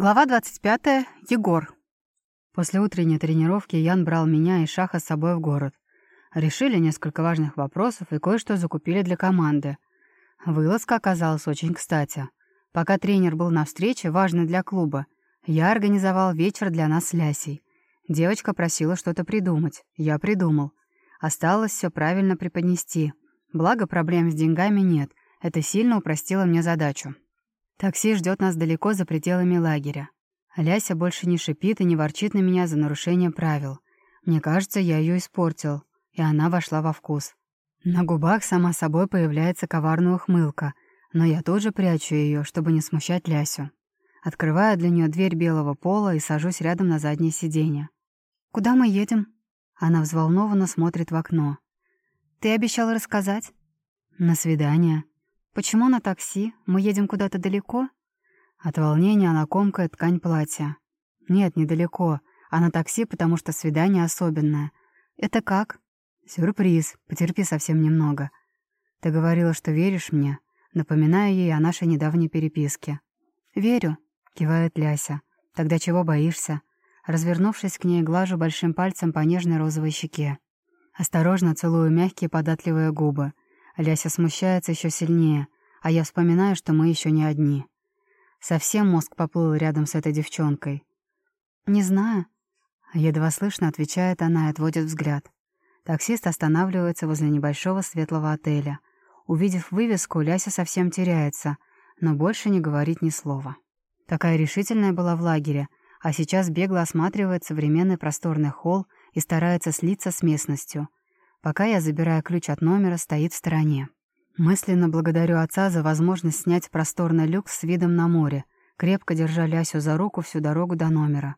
Глава 25. Егор. После утренней тренировки Ян брал меня и Шаха с собой в город. Решили несколько важных вопросов и кое-что закупили для команды. Вылазка оказалась очень кстати. Пока тренер был на встрече, важной для клуба, я организовал вечер для нас с Лясей. Девочка просила что-то придумать. Я придумал. Осталось все правильно преподнести. Благо, проблем с деньгами нет. Это сильно упростило мне задачу. Такси ждет нас далеко за пределами лагеря. Ляся больше не шипит и не ворчит на меня за нарушение правил. Мне кажется, я ее испортил, и она вошла во вкус. На губах сама собой появляется коварная ухмылка, но я тут же прячу ее, чтобы не смущать Лясю. Открываю для нее дверь белого пола и сажусь рядом на заднее сиденье. «Куда мы едем?» Она взволнованно смотрит в окно. «Ты обещал рассказать?» «На свидание», «Почему на такси? Мы едем куда-то далеко?» От волнения она комкает ткань платья. «Нет, недалеко. А на такси, потому что свидание особенное. Это как?» «Сюрприз. Потерпи совсем немного. Ты говорила, что веришь мне?» Напоминаю ей о нашей недавней переписке. «Верю», — кивает Ляся. «Тогда чего боишься?» Развернувшись к ней, глажу большим пальцем по нежной розовой щеке. Осторожно целую мягкие податливые губы. Ляся смущается еще сильнее, а я вспоминаю, что мы еще не одни. Совсем мозг поплыл рядом с этой девчонкой. «Не знаю». Едва слышно отвечает она и отводит взгляд. Таксист останавливается возле небольшого светлого отеля. Увидев вывеску, Ляся совсем теряется, но больше не говорит ни слова. Такая решительная была в лагере, а сейчас бегло осматривает современный просторный холл и старается слиться с местностью — Пока я забираю ключ от номера, стоит в стороне. Мысленно благодарю отца за возможность снять просторный люкс с видом на море, крепко держа Лясю за руку всю дорогу до номера.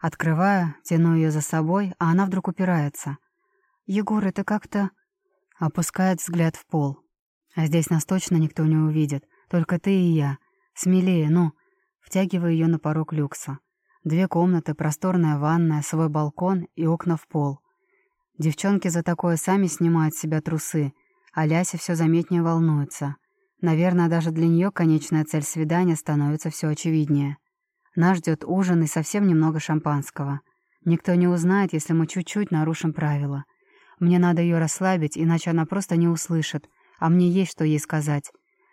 Открываю, тяну ее за собой, а она вдруг упирается. «Егор, это как-то...» Опускает взгляд в пол. «А здесь нас точно никто не увидит, только ты и я. Смелее, ну!» Втягиваю ее на порог люкса. Две комнаты, просторная ванная, свой балкон и окна в пол. Девчонки за такое сами снимают с себя трусы, а Ляся все заметнее волнуется. Наверное, даже для нее конечная цель свидания становится все очевиднее. Нас ждет ужин и совсем немного шампанского. Никто не узнает, если мы чуть-чуть нарушим правила. Мне надо ее расслабить, иначе она просто не услышит, а мне есть что ей сказать.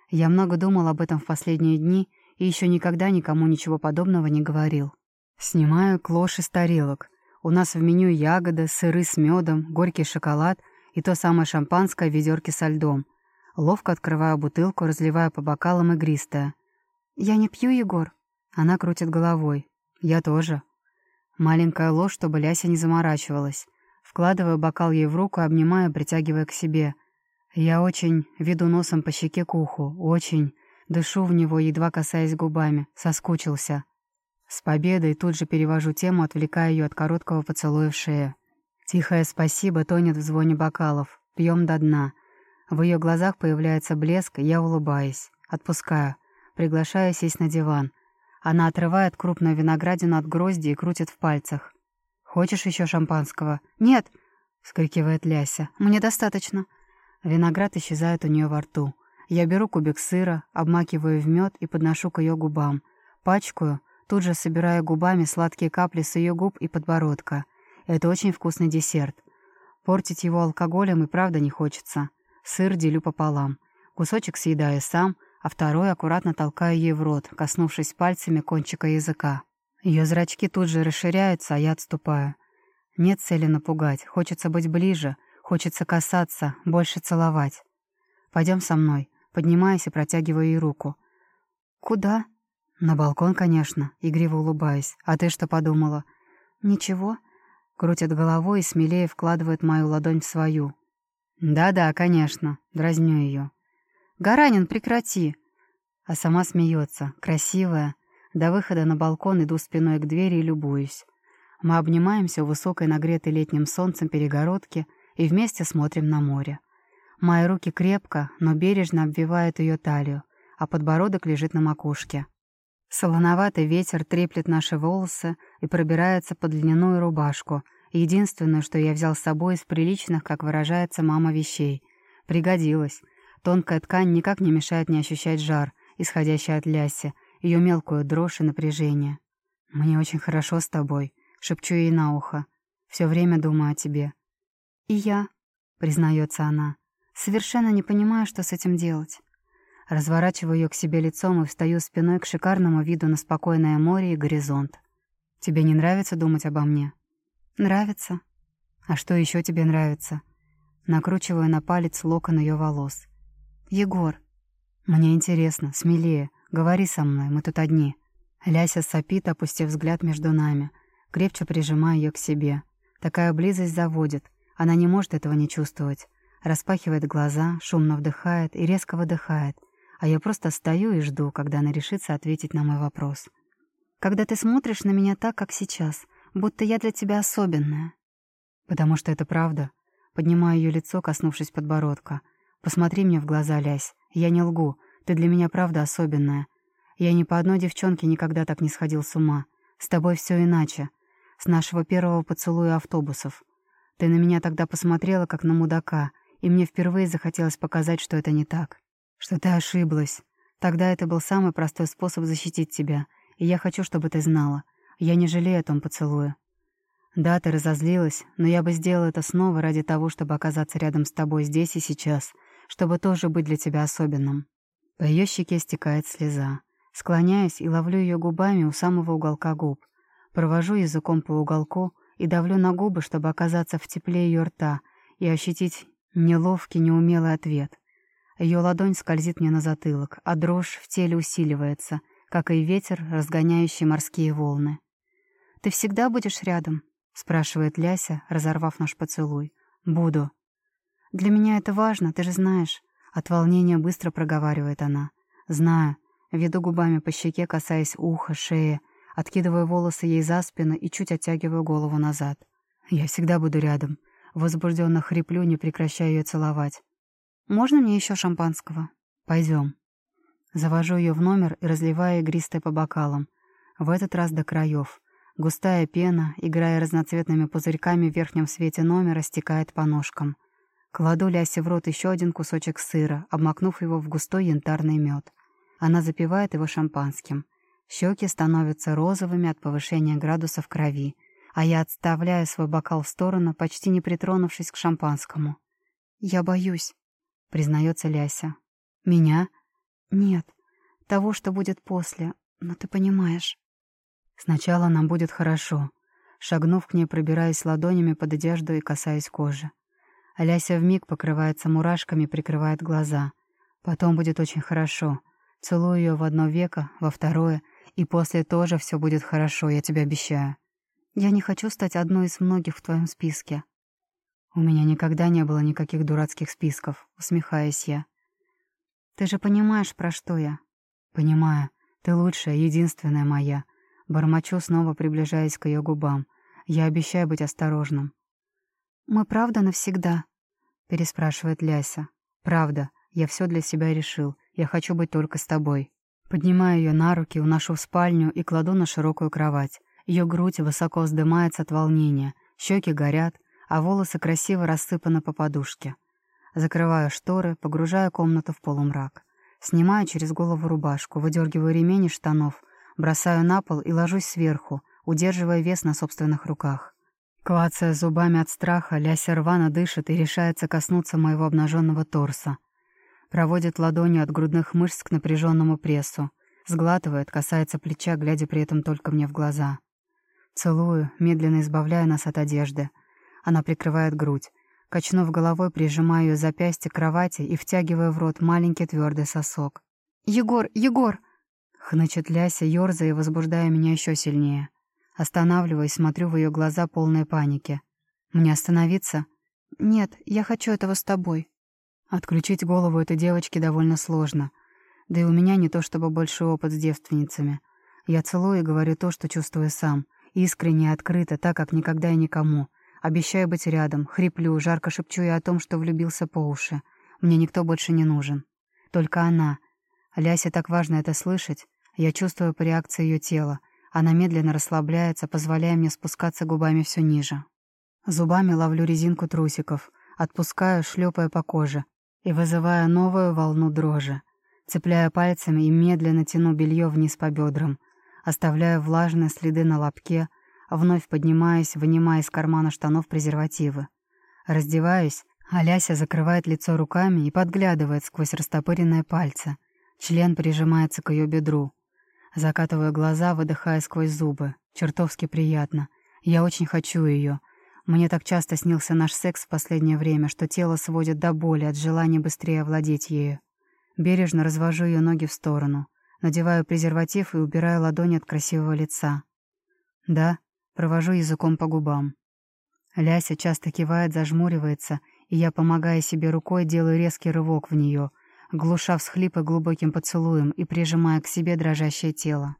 Я много думал об этом в последние дни и еще никогда никому ничего подобного не говорил. Снимаю клош из тарелок. У нас в меню ягоды, сыры с медом, горький шоколад и то самое шампанское в ведерке со льдом. Ловко открываю бутылку, разливаю по бокалам игристое. «Я не пью, Егор?» Она крутит головой. «Я тоже». Маленькая ложь, чтобы Ляся не заморачивалась. Вкладываю бокал ей в руку, обнимаю, притягивая к себе. Я очень веду носом по щеке к уху, очень. Дышу в него, едва касаясь губами. Соскучился. С победой тут же перевожу тему, отвлекая ее от короткого поцелуя в шею. Тихое спасибо тонет в звоне бокалов. Пьем до дна. В ее глазах появляется блеск, я улыбаюсь. Отпускаю. Приглашаю сесть на диван. Она отрывает крупную виноградину от грозди и крутит в пальцах. «Хочешь еще шампанского?» «Нет!» — вскрикивает Ляся. «Мне достаточно». Виноград исчезает у нее во рту. Я беру кубик сыра, обмакиваю в мед и подношу к ее губам. Пачкаю — тут же собирая губами сладкие капли с ее губ и подбородка. Это очень вкусный десерт. Портить его алкоголем и правда не хочется. Сыр делю пополам. Кусочек съедаю сам, а второй аккуратно толкаю ей в рот, коснувшись пальцами кончика языка. Ее зрачки тут же расширяются, а я отступаю. Нет цели напугать, хочется быть ближе, хочется касаться, больше целовать. Пойдем со мной. Поднимаюсь и протягиваю ей руку. «Куда?» «На балкон, конечно», — игриво улыбаясь. «А ты что подумала?» «Ничего». Крутит головой и смелее вкладывает мою ладонь в свою. «Да-да, конечно», — дразню ее. «Гаранин, прекрати!» А сама смеется, красивая. До выхода на балкон иду спиной к двери и любуюсь. Мы обнимаемся у высокой нагретой летним солнцем перегородки и вместе смотрим на море. Мои руки крепко, но бережно обвивают ее талию, а подбородок лежит на макушке. Солоноватый ветер треплет наши волосы и пробирается под льняную рубашку. Единственное, что я взял с собой из приличных, как выражается мама, вещей. Пригодилось. Тонкая ткань никак не мешает не ощущать жар, исходящий от ляси, ее мелкую дрожь и напряжение. «Мне очень хорошо с тобой», — шепчу ей на ухо. Все время думаю о тебе». «И я», — признается она, — «совершенно не понимаю, что с этим делать». Разворачиваю ее к себе лицом и встаю спиной к шикарному виду на спокойное море и горизонт. «Тебе не нравится думать обо мне?» «Нравится». «А что еще тебе нравится?» Накручиваю на палец локон ее волос. «Егор». «Мне интересно, смелее. Говори со мной, мы тут одни». Ляся сопит, опустив взгляд между нами. Крепче прижимаю ее к себе. Такая близость заводит. Она не может этого не чувствовать. Распахивает глаза, шумно вдыхает и резко выдыхает. А я просто стою и жду, когда она решится ответить на мой вопрос. «Когда ты смотришь на меня так, как сейчас, будто я для тебя особенная». «Потому что это правда». Поднимаю ее лицо, коснувшись подбородка. «Посмотри мне в глаза, Лясь. Я не лгу. Ты для меня правда особенная. Я ни по одной девчонке никогда так не сходил с ума. С тобой все иначе. С нашего первого поцелуя автобусов. Ты на меня тогда посмотрела, как на мудака, и мне впервые захотелось показать, что это не так. Что ты ошиблась. Тогда это был самый простой способ защитить тебя, и я хочу, чтобы ты знала. Я не жалею о том поцелуе. Да, ты разозлилась, но я бы сделала это снова ради того, чтобы оказаться рядом с тобой здесь и сейчас, чтобы тоже быть для тебя особенным. По ее щеке стекает слеза. Склоняюсь и ловлю ее губами у самого уголка губ. Провожу языком по уголку и давлю на губы, чтобы оказаться в тепле ее рта и ощутить неловкий, неумелый ответ. Ее ладонь скользит мне на затылок, а дрожь в теле усиливается, как и ветер, разгоняющий морские волны. «Ты всегда будешь рядом?» — спрашивает Ляся, разорвав наш поцелуй. «Буду». «Для меня это важно, ты же знаешь». От волнения быстро проговаривает она. «Знаю. Веду губами по щеке, касаясь уха, шеи, откидываю волосы ей за спину и чуть оттягиваю голову назад. Я всегда буду рядом. Возбужденно хриплю, не прекращая ее целовать. «Можно мне еще шампанского?» Пойдем. Завожу ее в номер и разливаю игристое по бокалам. В этот раз до краев. Густая пена, играя разноцветными пузырьками в верхнем свете номера, стекает по ножкам. Кладу Лясе в рот еще один кусочек сыра, обмакнув его в густой янтарный мед. Она запивает его шампанским. Щеки становятся розовыми от повышения градусов крови, а я отставляю свой бокал в сторону, почти не притронувшись к шампанскому. «Я боюсь», — признается Ляся. «Меня?» «Нет, того, что будет после, но ты понимаешь». «Сначала нам будет хорошо». Шагнув к ней, пробираясь ладонями под одежду и касаясь кожи. Ляся вмиг покрывается мурашками, прикрывает глаза. «Потом будет очень хорошо». Целую ее в одно веко, во второе, и после тоже все будет хорошо, я тебе обещаю. Я не хочу стать одной из многих в твоем списке. У меня никогда не было никаких дурацких списков, усмехаясь я. Ты же понимаешь, про что я? Понимаю. Ты лучшая, единственная моя. Бормочу, снова приближаясь к ее губам. Я обещаю быть осторожным. «Мы правда навсегда?» — переспрашивает Ляся. «Правда. Я все для себя решил. Я хочу быть только с тобой. Поднимаю ее на руки, уношу в спальню и кладу на широкую кровать. Ее грудь высоко вздымается от волнения, щеки горят, а волосы красиво рассыпаны по подушке. Закрываю шторы, погружаю комнату в полумрак. Снимаю через голову рубашку, выдергиваю ремень из штанов, бросаю на пол и ложусь сверху, удерживая вес на собственных руках. Клацая зубами от страха, Ляся рвано дышит и решается коснуться моего обнаженного торса. Проводит ладонью от грудных мышц к напряженному прессу. Сглатывает, касается плеча, глядя при этом только мне в глаза. Целую, медленно избавляя нас от одежды. Она прикрывает грудь. Качнув головой, прижимаю ее запястье к кровати и втягиваю в рот маленький твердый сосок. «Егор! Егор!» Хнычет Ляся, ёрзая и возбуждая меня еще сильнее. Останавливаюсь, смотрю в ее глаза полной паники. «Мне остановиться?» «Нет, я хочу этого с тобой». Отключить голову этой девочки довольно сложно. Да и у меня не то чтобы большой опыт с девственницами. Я целую и говорю то, что чувствую сам. Искренне и открыто, так, как никогда и никому. Обещаю быть рядом, хриплю, жарко шепчу я о том, что влюбился по уши. Мне никто больше не нужен. Только она. Лясе так важно это слышать. Я чувствую по реакции ее тела. Она медленно расслабляется, позволяя мне спускаться губами все ниже. Зубами ловлю резинку трусиков. Отпускаю, шлепая по коже и вызывая новую волну дрожи. Цепляя пальцами и медленно тяну белье вниз по бедрам. Оставляю влажные следы на лобке, вновь поднимаюсь, вынимая из кармана штанов презервативы. Раздеваюсь, Аляся закрывает лицо руками и подглядывает сквозь растопыренные пальцы. Член прижимается к ее бедру. Закатываю глаза, выдыхая сквозь зубы. Чертовски приятно. Я очень хочу ее. Мне так часто снился наш секс в последнее время, что тело сводит до боли от желания быстрее овладеть ею. Бережно развожу ее ноги в сторону. Надеваю презерватив и убираю ладони от красивого лица. Да, провожу языком по губам. Ляся часто кивает, зажмуривается, и я, помогая себе рукой, делаю резкий рывок в нее, глуша всхлипы глубоким поцелуем и прижимая к себе дрожащее тело.